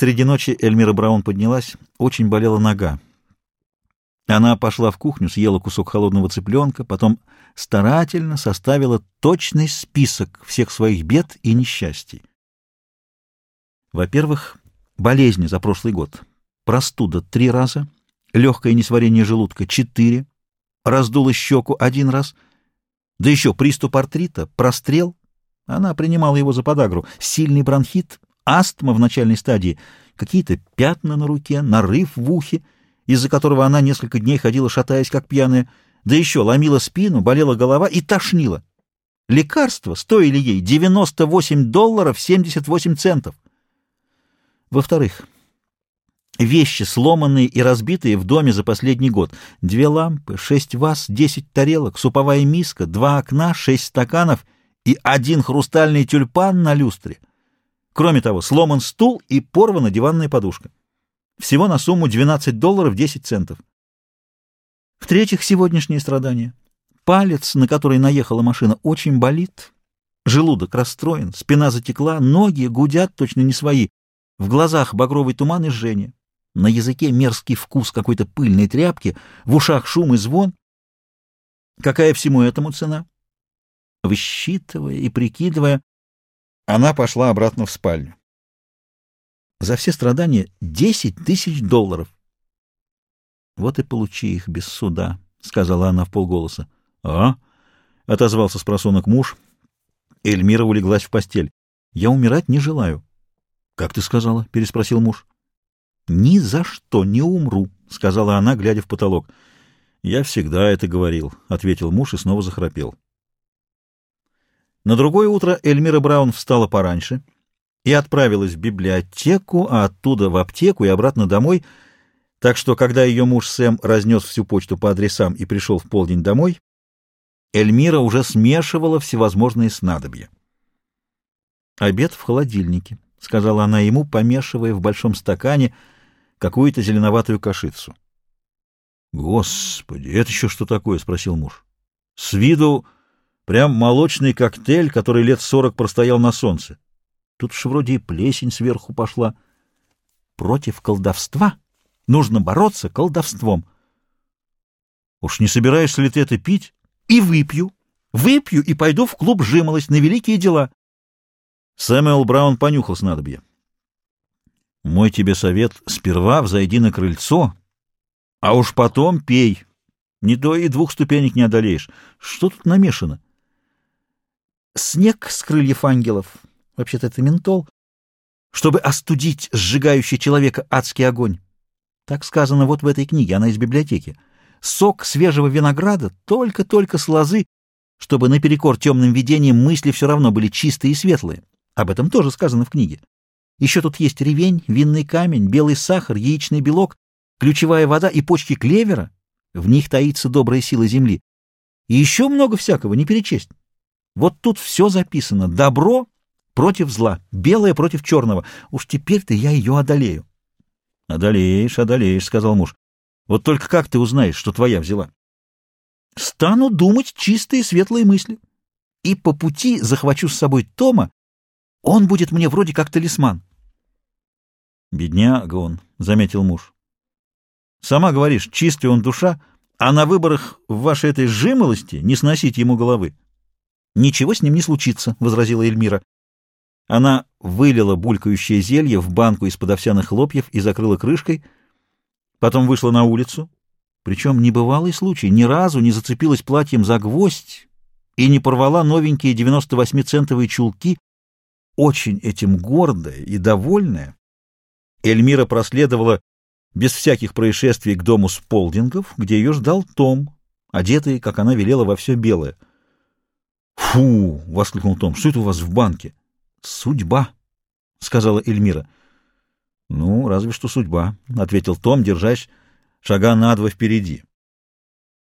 Среди ночи Эльмира Браун поднялась, очень болела нога. Она пошла в кухню, съела кусок холодного цыпленка, потом старательно составила точный список всех своих бед и несчастий. Во-первых, болезни за прошлый год. Простуда три раза, легкое несварение желудка четыре, раздула щеку один раз, да еще приступ артрита, прострел, она принимала его за подагру, сильный бронхит, астма в начальной стадии, какие-то пятна на руке, нарыв в ухе, из-за которого она несколько дней ходила, шатаясь, как пьяная, да еще ломила спину, болела голова и тошнила. Лекарства стоили ей 98 долларов 78 центов. Во-вторых, вещи, сломанные и разбитые в доме за последний год. Две лампы, шесть ваз, десять тарелок, суповая миска, два окна, шесть стаканов и один хрустальный тюльпан на люстре. Кроме того, сломан стул и порвана диванная подушка. Всего на сумму 12 долларов 10 центов. В-третьих, сегодняшние страдания. Палец, на который наехала машина, очень болит. Желудок расстроен, спина затекла, ноги гудят точно не свои. В глазах багровый туман и жжение. На языке мерзкий вкус какой-то пыльной тряпки, в ушах шум и звон. Какая всему этому цена? Высчитывая и прикидывая, она пошла обратно в спальню. За все страдания десять тысяч долларов. Вот и получи их без суда, — сказала она в полголоса. — А? — отозвался с просонок муж. Эльмира улеглась в постель. — Я умирать не желаю. — Как ты сказала? — переспросил муж. — Ни за что не умру, — сказала она, глядя в потолок. — Я всегда это говорил, — ответил муж и снова захрапел. На другое утро Эльмира Браун встала пораньше — и отправилась в библиотеку, а оттуда в аптеку и обратно домой, так что, когда ее муж Сэм разнес всю почту по адресам и пришел в полдень домой, Эльмира уже смешивала всевозможные снадобья. «Обед в холодильнике», — сказала она ему, помешивая в большом стакане какую-то зеленоватую кашицу. «Господи, это еще что такое?» — спросил муж. «С виду прям молочный коктейль, который лет сорок простоял на солнце. Тут уж вроде и плесень сверху пошла. Против колдовства нужно бороться колдовством. Уж не собираешься ли ты это пить? И выпью. Выпью и пойду в клуб жимолость на великие дела. Сэмюэл Браун понюхал снадобье. Мой тебе совет — сперва взойди на крыльцо, а уж потом пей. Не то и двух ступенек не одолеешь. Что тут намешано? Снег с крыльев ангелов, вообще-то это ментол, чтобы остудить сжигающий человека адский огонь. Так сказано вот в этой книге, она из библиотеки. Сок свежего винограда, только-только с лозы, чтобы наперекор темным видениям мысли все равно были чистые и светлые. Об этом тоже сказано в книге. Еще тут есть ревень, винный камень, белый сахар, яичный белок, ключевая вода и почки клевера. В них таится добрая сила земли. И еще много всякого, не перечесть. Вот тут все записано. Добро против зла, белое против черного. Уж теперь-то я ее одолею. — Одолеешь, одолеешь, — сказал муж. — Вот только как ты узнаешь, что твоя взяла? — Стану думать чистые светлые мысли. И по пути захвачу с собой Тома. Он будет мне вроде как талисман. — Бедняга он, — заметил муж. — Сама говоришь, чистый он душа, а на выборах в вашей этой жимолости не сносить ему головы. — Ничего с ним не случится, — возразила Эльмира. Она вылила булькающее зелье в банку из-под овсяных хлопьев и закрыла крышкой, потом вышла на улицу, причем небывалый случай, ни разу не зацепилась платьем за гвоздь и не порвала новенькие 98-центовые чулки, очень этим гордая и довольная. Эльмира проследовала без всяких происшествий к дому Сполдингов, где ее ждал Том, одетый, как она велела, во все белое. «Фу!» — воскликнул Том. «Что это у вас в банке?» «Судьба», — сказала Эльмира. «Ну, разве что судьба», — ответил Том, держась шага на два впереди.